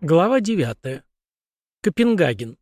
Глава 9. Копенгаген.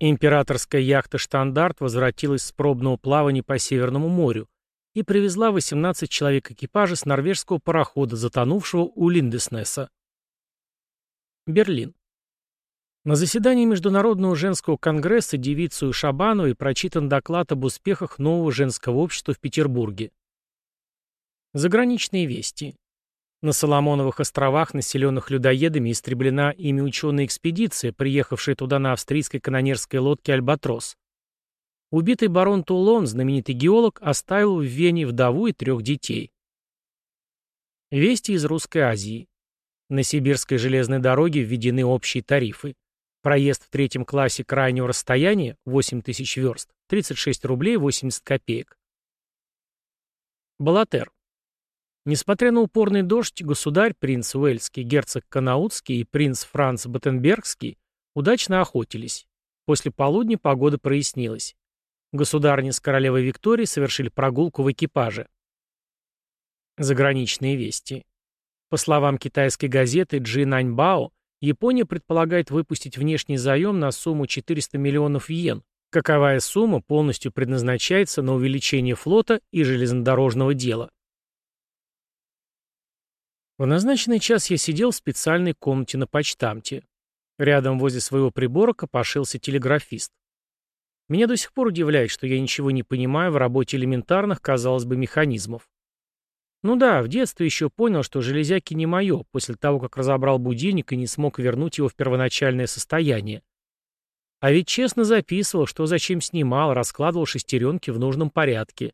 Императорская яхта «Штандарт» возвратилась с пробного плавания по Северному морю и привезла 18 человек экипажа с норвежского парохода, затонувшего у Линдеснеса. Берлин. На заседании Международного женского конгресса девицу Шабановой прочитан доклад об успехах нового женского общества в Петербурге. Заграничные вести. На Соломоновых островах, населенных людоедами, истреблена ими ученая экспедиция, приехавшая туда на австрийской канонерской лодке «Альбатрос». Убитый барон Тулон, знаменитый геолог, оставил в Вене вдову и трех детей. Вести из Русской Азии. На Сибирской железной дороге введены общие тарифы. Проезд в третьем классе крайнего расстояния, 8 тысяч верст, 36 рублей 80 копеек. Балатер. Несмотря на упорный дождь, государь, принц Уэльский, герцог Канаутский и принц Франц Баттенбергский удачно охотились. После полудня погода прояснилась. Государни с королевой Викторией совершили прогулку в экипаже. Заграничные вести. По словам китайской газеты Джи Наньбао, Япония предполагает выпустить внешний заем на сумму 400 миллионов йен, каковая сумма полностью предназначается на увеличение флота и железнодорожного дела. В назначенный час я сидел в специальной комнате на почтамте. Рядом возле своего прибора копошился телеграфист. Меня до сих пор удивляет, что я ничего не понимаю в работе элементарных, казалось бы, механизмов. Ну да, в детстве еще понял, что железяки не мое, после того, как разобрал будильник и не смог вернуть его в первоначальное состояние. А ведь честно записывал, что зачем снимал, раскладывал шестеренки в нужном порядке.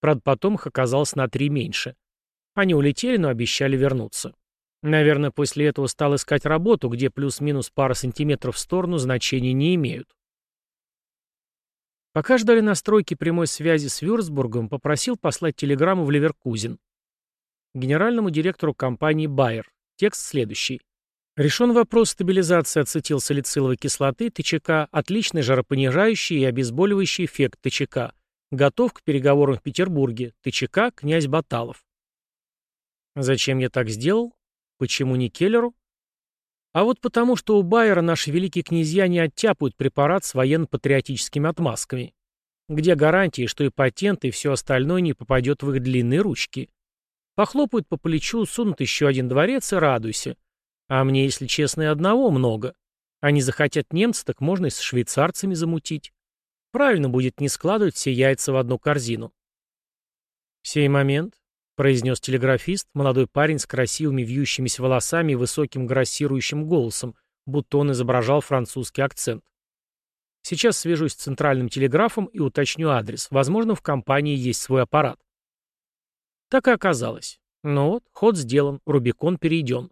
Правда, потом их оказалось на три меньше. Они улетели, но обещали вернуться. Наверное, после этого стал искать работу, где плюс-минус пара сантиметров в сторону значения не имеют. Пока ждали настройки прямой связи с Вюрцбургом, попросил послать телеграмму в Ливеркузен. Генеральному директору компании Bayer. Текст следующий. Решен вопрос стабилизации ацетилсалициловой кислоты ТЧК, отличный жаропонижающий и обезболивающий эффект ТЧК. Готов к переговорам в Петербурге. ТЧК, князь Баталов. Зачем я так сделал? Почему не Келлеру? А вот потому, что у Байера наши великие князья не оттяпают препарат с военно-патриотическими отмазками. Где гарантии, что и патент, и все остальное не попадет в их длинные ручки? Похлопают по плечу, сунут еще один дворец и радуйся. А мне, если честно, и одного много. Они захотят немцы, так можно и с швейцарцами замутить. Правильно будет не складывать все яйца в одну корзину. В сей момент — произнес телеграфист, молодой парень с красивыми вьющимися волосами и высоким грассирующим голосом, будто он изображал французский акцент. «Сейчас свяжусь с центральным телеграфом и уточню адрес. Возможно, в компании есть свой аппарат». Так и оказалось. Ну вот, ход сделан, Рубикон перейден.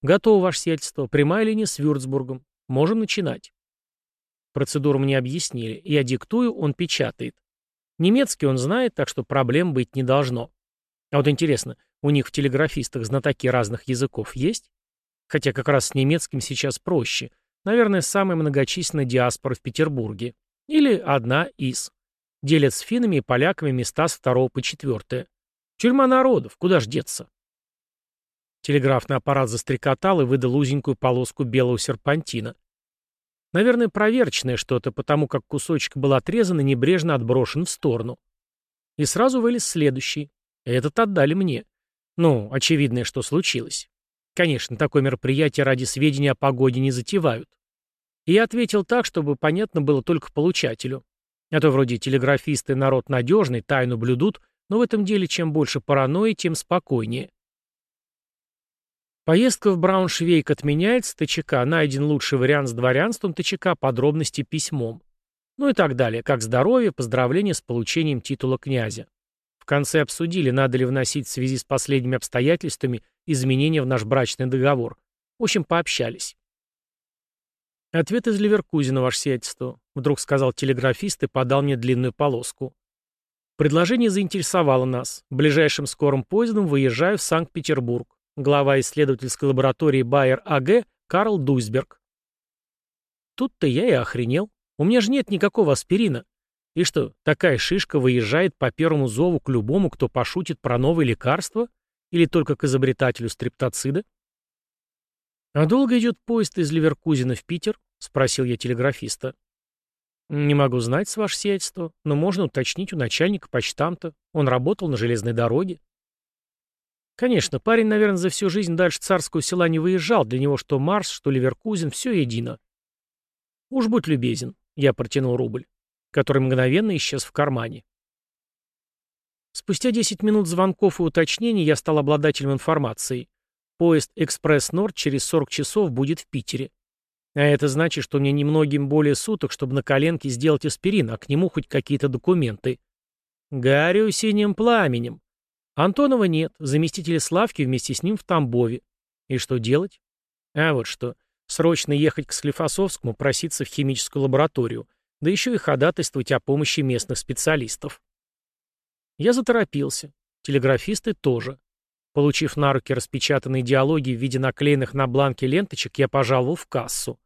Готово, ваше сиятельство. Прямая линия с Вюрцбургом. Можем начинать. Процедуру мне объяснили. Я диктую, он печатает. Немецкий он знает, так что проблем быть не должно. А вот интересно, у них в телеграфистах знатоки разных языков есть? Хотя как раз с немецким сейчас проще. Наверное, самая многочисленная диаспора в Петербурге. Или одна из. Делят с финнами и поляками места с второго по четвертое. Тюрьма народов, куда ж деться? Телеграфный аппарат застрекотал и выдал узенькую полоску белого серпантина. Наверное, проверочное что-то, потому как кусочек был отрезан и небрежно отброшен в сторону. И сразу вылез следующий. Этот отдали мне. Ну, очевидное, что случилось. Конечно, такое мероприятие ради сведения о погоде не затевают. И я ответил так, чтобы понятно было только получателю. А то вроде телеграфисты народ надежный, тайну блюдут, но в этом деле чем больше паранойи, тем спокойнее. Поездка в Брауншвейк отменяется, ТЧК найден лучший вариант с дворянством ТЧК, подробности письмом. Ну и так далее, как здоровье, поздравления с получением титула князя. В конце обсудили, надо ли вносить в связи с последними обстоятельствами изменения в наш брачный договор. В общем, пообщались. «Ответ из Ливеркузина, ваше сиятельство», — вдруг сказал телеграфист и подал мне длинную полоску. Предложение заинтересовало нас. Ближайшим скорым поездом выезжаю в Санкт-Петербург. Глава исследовательской лаборатории Байер АГ Карл Дуйсберг. Тут-то я и охренел. У меня же нет никакого аспирина. И что, такая шишка выезжает по первому зову к любому, кто пошутит про новые лекарства? Или только к изобретателю стриптоцида? «А долго идет поезд из Ливеркузина в Питер?» — спросил я телеграфиста. «Не могу знать, с ваше сиятельство, но можно уточнить у начальника почтамта. Он работал на железной дороге». Конечно, парень, наверное, за всю жизнь дальше царского села не выезжал, для него что Марс, что Ливеркузин, все едино. «Уж будь любезен», — я протянул рубль, который мгновенно исчез в кармане. Спустя 10 минут звонков и уточнений я стал обладателем информации. Поезд «Экспресс-Норд» через 40 часов будет в Питере. А это значит, что мне немногим более суток, чтобы на коленке сделать аспирин, а к нему хоть какие-то документы. Горю синим пламенем. Антонова нет, заместителя Славки вместе с ним в Тамбове. И что делать? А вот что. Срочно ехать к Склифосовскому, проситься в химическую лабораторию, да еще и ходатайствовать о помощи местных специалистов. Я заторопился. Телеграфисты тоже. Получив на руки распечатанные диалоги в виде наклеенных на бланке ленточек, я пожаловал в кассу.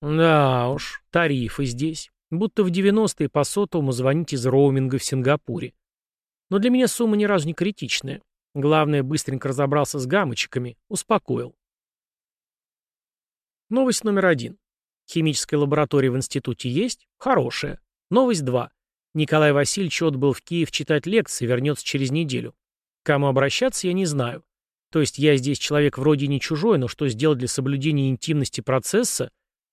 Да уж, тарифы здесь. Будто в 90-е по сотовому звонить из роуминга в Сингапуре. Но для меня сумма ни разу не критичная. Главное, быстренько разобрался с гамочками, успокоил. Новость номер один. Химическая лаборатория в институте есть? Хорошая. Новость два. Николай Васильевич отбыл в Киев читать лекции, вернется через неделю. кому обращаться, я не знаю. То есть я здесь человек вроде не чужой, но что сделать для соблюдения интимности процесса,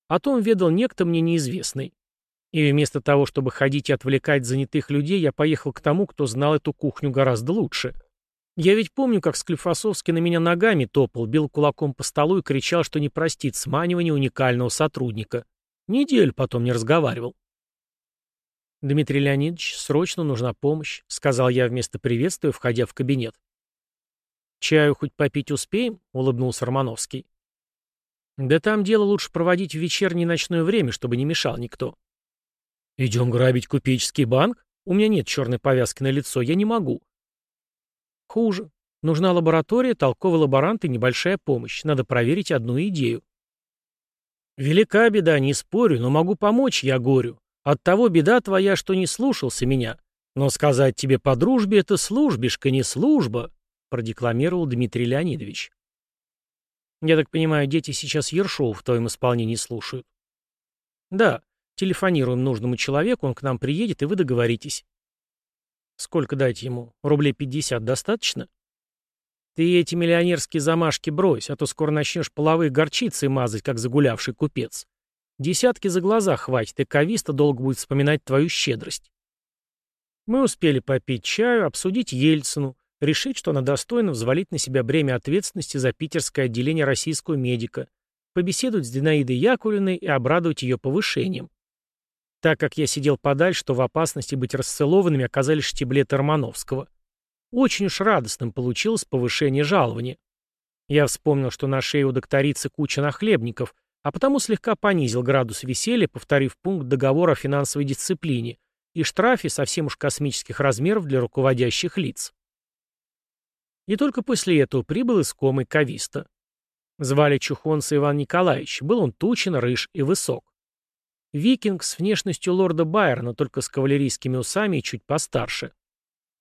о том ведал некто мне неизвестный. И вместо того, чтобы ходить и отвлекать занятых людей, я поехал к тому, кто знал эту кухню гораздо лучше. Я ведь помню, как Склифосовский на меня ногами топал, бил кулаком по столу и кричал, что не простит сманивания уникального сотрудника. Неделю потом не разговаривал. «Дмитрий Леонидович, срочно нужна помощь», — сказал я вместо приветствия, входя в кабинет. «Чаю хоть попить успеем?» — улыбнулся Романовский. «Да там дело лучше проводить в вечернее и ночное время, чтобы не мешал никто». «Идем грабить купеческий банк? У меня нет черной повязки на лицо, я не могу». «Хуже. Нужна лаборатория, толковый лаборант и небольшая помощь. Надо проверить одну идею». «Велика беда, не спорю, но могу помочь я горю. Оттого беда твоя, что не слушался меня. Но сказать тебе по дружбе — это службишка, не служба», — продекламировал Дмитрий Леонидович. «Я так понимаю, дети сейчас Ершоу в твоем исполнении слушают?» «Да. Телефонируем нужному человеку, он к нам приедет, и вы договоритесь. Сколько дать ему? Рублей пятьдесят достаточно? Ты эти миллионерские замашки брось, а то скоро начнешь половые горчицы мазать, как загулявший купец. Десятки за глаза хватит, и Кависта долго будет вспоминать твою щедрость. Мы успели попить чаю, обсудить Ельцину, решить, что она достойна взвалить на себя бремя ответственности за питерское отделение российского медика, побеседовать с Динаидой Яковлевной и обрадовать ее повышением. Так как я сидел подальше, то в опасности быть расцелованными оказались штиблеты Романовского. Очень уж радостным получилось повышение жалования. Я вспомнил, что на шее у докторицы куча нахлебников, а потому слегка понизил градус веселья, повторив пункт договора о финансовой дисциплине и штрафе совсем уж космических размеров для руководящих лиц. И только после этого прибыл искомый Кависта. Звали Чухонца Иван Николаевич, был он тучен, рыж и высок. Викинг с внешностью лорда Байерна, только с кавалерийскими усами и чуть постарше.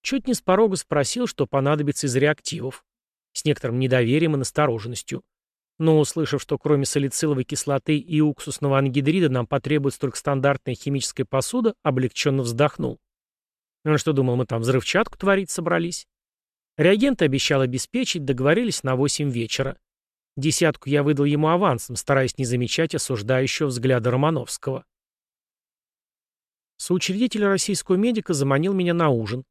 Чуть не с порога спросил, что понадобится из реактивов. С некоторым недоверием и настороженностью. Но, услышав, что кроме салициловой кислоты и уксусного ангидрида нам потребуется только стандартная химическая посуда, облегченно вздохнул. Он что думал, мы там взрывчатку творить собрались? Реагенты обещал обеспечить, договорились на 8 вечера. Десятку я выдал ему авансом, стараясь не замечать осуждающего взгляда Романовского. Соучредитель российского медика заманил меня на ужин.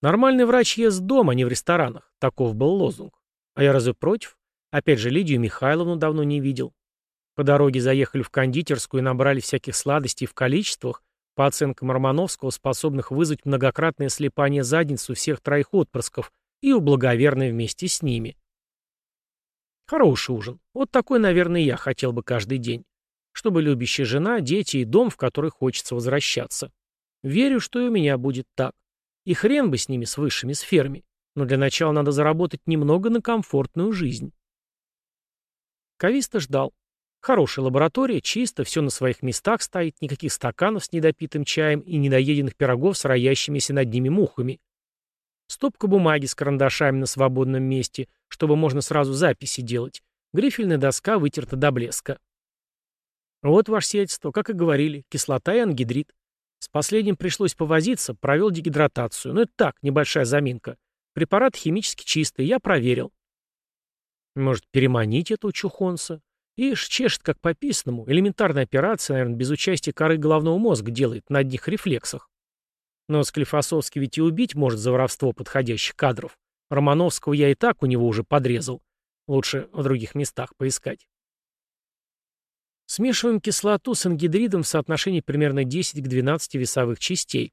Нормальный врач ест дома, а не в ресторанах. Таков был лозунг. А я разве против? Опять же, Лидию Михайловну давно не видел. По дороге заехали в кондитерскую и набрали всяких сладостей в количествах, по оценкам Романовского, способных вызвать многократное слепание задниц у всех троих отпрысков и у благоверной вместе с ними. Хороший ужин. Вот такой, наверное, я хотел бы каждый день. Чтобы любящая жена, дети и дом, в который хочется возвращаться. Верю, что и у меня будет так. И хрен бы с ними, с высшими сферами. Но для начала надо заработать немного на комфортную жизнь. Кависта ждал. Хорошая лаборатория, чисто, все на своих местах стоит, никаких стаканов с недопитым чаем и недоеденных пирогов с роящимися над ними мухами. Стопка бумаги с карандашами на свободном месте, чтобы можно сразу записи делать. Грифельная доска вытерта до блеска. Вот ваше сиятельство, как и говорили, кислота и ангидрид. С последним пришлось повозиться, провел дегидратацию. Но это так, небольшая заминка. Препарат химически чистый, я проверил. Может, переманить этого чухонца? Ишь, чешет как по писанному. Элементарная операция, наверное, без участия коры головного мозга делает на одних рефлексах. Но Склифосовский ведь и убить может за воровство подходящих кадров. Романовского я и так у него уже подрезал. Лучше в других местах поискать. Смешиваем кислоту с ангидридом в соотношении примерно 10 к 12 весовых частей.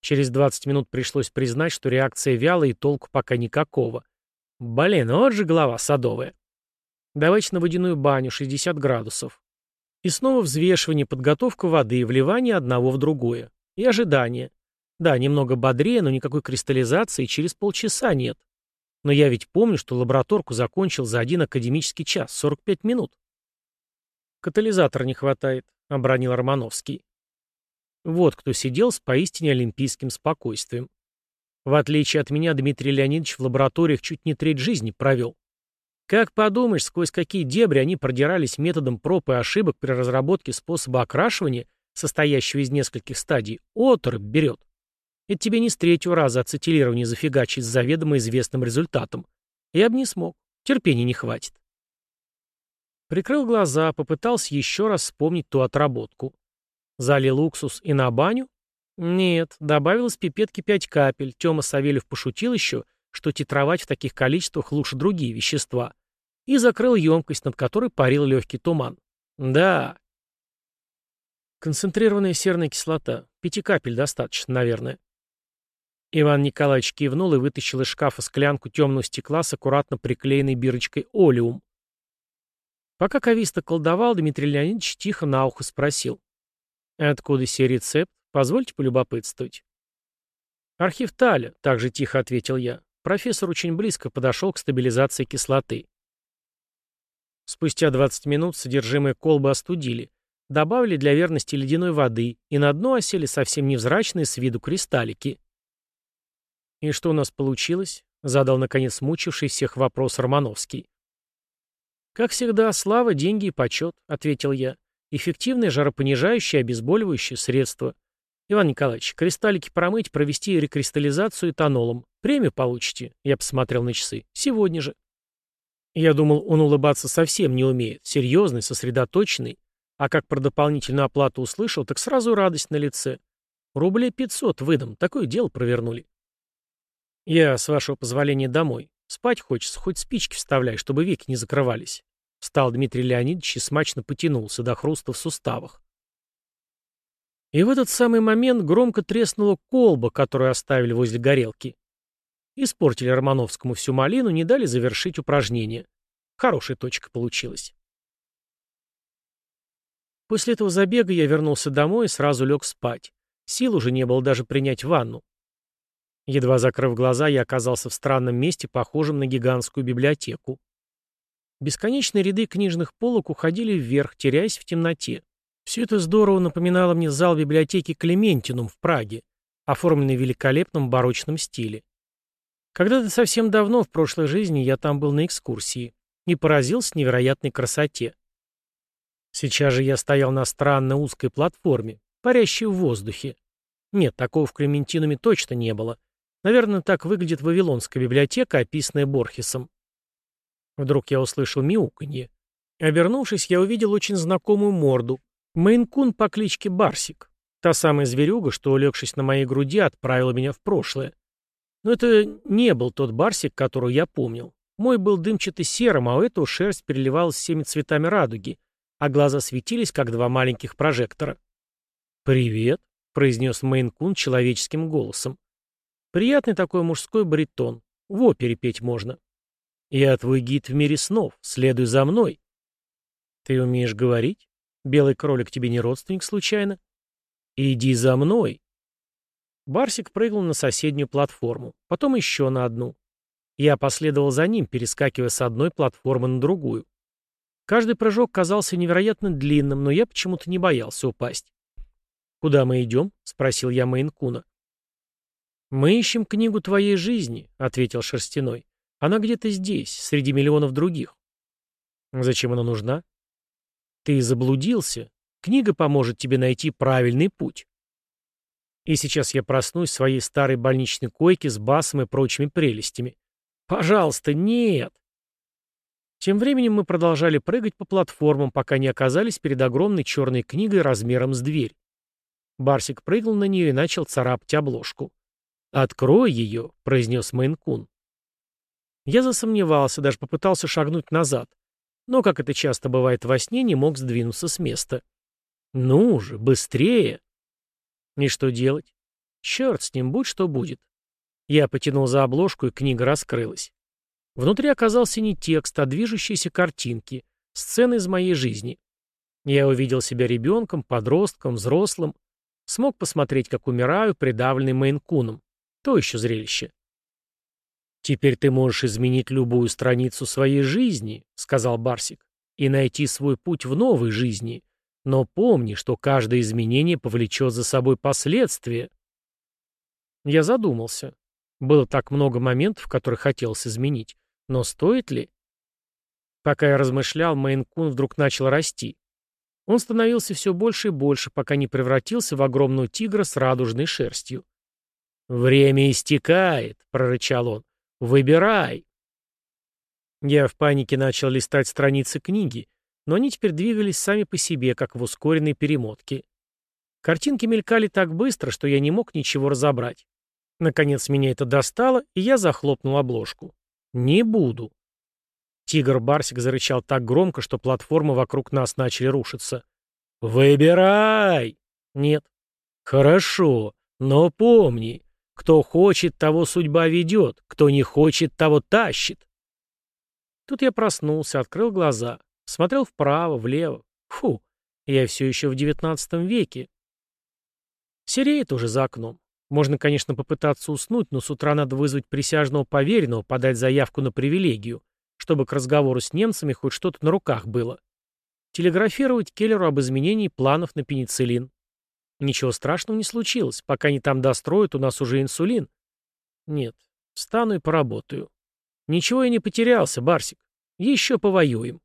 Через 20 минут пришлось признать, что реакция вялая и толку пока никакого. Блин, вот же голова садовая. Давайте на водяную баню 60 градусов. И снова взвешивание, подготовка воды и вливание одного в другое. И ожидание. Да, немного бодрее, но никакой кристаллизации через полчаса нет. Но я ведь помню, что лабораторку закончил за один академический час, 45 минут. «Катализатора не хватает», — обронил Романовский. Вот кто сидел с поистине олимпийским спокойствием. В отличие от меня, Дмитрий Леонидович в лабораториях чуть не треть жизни провел. Как подумаешь, сквозь какие дебри они продирались методом проб и ошибок при разработке способа окрашивания, состоящего из нескольких стадий, оторопь берет. Это тебе не с третьего раза ацетилирование зафигачить с заведомо известным результатом. Я бы не смог. Терпения не хватит. Прикрыл глаза, попытался еще раз вспомнить ту отработку. Залил уксус и на баню? Нет, добавил из пипетки пять капель. Тёма Савельев пошутил еще, что титровать в таких количествах лучше другие вещества. И закрыл емкость, над которой парил легкий туман. Да. Концентрированная серная кислота. Пяти капель достаточно, наверное. Иван Николаевич кивнул и вытащил из шкафа склянку темного стекла с аккуратно приклеенной бирочкой «Олиум». Пока Кависта колдовал, Дмитрий Леонидович тихо на ухо спросил. «Откуда сей рецепт? Позвольте полюбопытствовать». «Архив Таля», — также тихо ответил я. Профессор очень близко подошел к стабилизации кислоты. Спустя 20 минут содержимое колбы остудили, добавили для верности ледяной воды и на дно осели совсем невзрачные с виду кристаллики. «И что у нас получилось?» — задал, наконец, мучивший всех вопрос Романовский. «Как всегда, слава, деньги и почет», — ответил я. «Эффективное жаропонижающее обезболивающее средство. Иван Николаевич, кристаллики промыть, провести рекристаллизацию этанолом. Премию получите», — я посмотрел на часы. «Сегодня же». Я думал, он улыбаться совсем не умеет, серьезный, сосредоточенный. А как про дополнительную оплату услышал, так сразу радость на лице. Рублей пятьсот выдам, такое дело провернули. Я, с вашего позволения, домой. Спать хочется, хоть спички вставляй, чтобы веки не закрывались. Встал Дмитрий Леонидович и смачно потянулся до хруста в суставах. И в этот самый момент громко треснула колба, которую оставили возле горелки. Испортили Романовскому всю малину, не дали завершить упражнение. Хорошая точка получилась. После этого забега я вернулся домой и сразу лег спать. Сил уже не было даже принять ванну. Едва закрыв глаза, я оказался в странном месте, похожем на гигантскую библиотеку. Бесконечные ряды книжных полок уходили вверх, теряясь в темноте. Все это здорово напоминало мне зал библиотеки Клементинум в Праге, оформленный в великолепном барочном стиле. Когда-то совсем давно, в прошлой жизни, я там был на экскурсии и поразился невероятной красоте. Сейчас же я стоял на странно узкой платформе, парящей в воздухе. Нет, такого в Клементинуме точно не было. Наверное, так выглядит Вавилонская библиотека, описанная Борхесом. Вдруг я услышал мяуканье. Обернувшись, я увидел очень знакомую морду. Мейнкун по кличке Барсик. Та самая зверюга, что, улегшись на моей груди, отправила меня в прошлое. Но это не был тот Барсик, которого я помнил. Мой был дымчато-серым, а у этого шерсть переливалась всеми цветами радуги, а глаза светились, как два маленьких прожектора. «Привет», — произнес Мейнкун человеческим голосом. Приятный такой мужской баритон. В опере петь можно. Я твой гид в мире снов. Следуй за мной. Ты умеешь говорить? Белый кролик тебе не родственник случайно? Иди за мной. Барсик прыгнул на соседнюю платформу, потом еще на одну. Я последовал за ним, перескакивая с одной платформы на другую. Каждый прыжок казался невероятно длинным, но я почему-то не боялся упасть. «Куда мы идем?» — спросил я Мейнкуна. «Мы ищем книгу твоей жизни», — ответил Шерстяной. «Она где-то здесь, среди миллионов других. Зачем она нужна? Ты заблудился. Книга поможет тебе найти правильный путь. И сейчас я проснусь в своей старой больничной койке с басом и прочими прелестями. Пожалуйста, нет. Тем временем мы продолжали прыгать по платформам, пока не оказались перед огромной черной книгой размером с дверь. Барсик прыгнул на нее и начал царапать обложку. «Открой ее», — произнес Мейнкун. Я засомневался, даже попытался шагнуть назад, но, как это часто бывает во сне, не мог сдвинуться с места. «Ну же, быстрее!» И что делать? Черт с ним, будь что будет. Я потянул за обложку, и книга раскрылась. Внутри оказался не текст, а движущиеся картинки, сцены из моей жизни. Я увидел себя ребенком, подростком, взрослым, смог посмотреть, как умираю, придавленный Мейнкуном. То еще зрелище. «Теперь ты можешь изменить любую страницу своей жизни», — сказал Барсик, «и найти свой путь в новой жизни. Но помни, что каждое изменение повлечет за собой последствия». Я задумался. Было так много моментов, которые хотелось изменить. Но стоит ли? Пока я размышлял, Мейн-кун вдруг начал расти. Он становился все больше и больше, пока не превратился в огромного тигра с радужной шерстью. «Время истекает», — прорычал он. «Выбирай!» Я в панике начал листать страницы книги, но они теперь двигались сами по себе, как в ускоренной перемотке. Картинки мелькали так быстро, что я не мог ничего разобрать. Наконец меня это достало, и я захлопнул обложку. «Не буду». Тигр-барсик зарычал так громко, что платформы вокруг нас начали рушиться. «Выбирай!» «Нет». «Хорошо, но помни, кто хочет, того судьба ведет, кто не хочет, того тащит. Тут я проснулся, открыл глаза, смотрел вправо, влево. Фу, я все еще в девятнадцатом веке. Сереет уже за окном. Можно, конечно, попытаться уснуть, но с утра надо вызвать присяжного поверенного, подать заявку на привилегию, чтобы к разговору с немцами хоть что-то на руках было. Телеграфировать Келлеру об изменении планов на пенициллин. Ничего страшного не случилось. Пока они там достроят, у нас уже инсулин. Нет, встану и поработаю. Ничего я не потерялся, Барсик. Еще повоюем.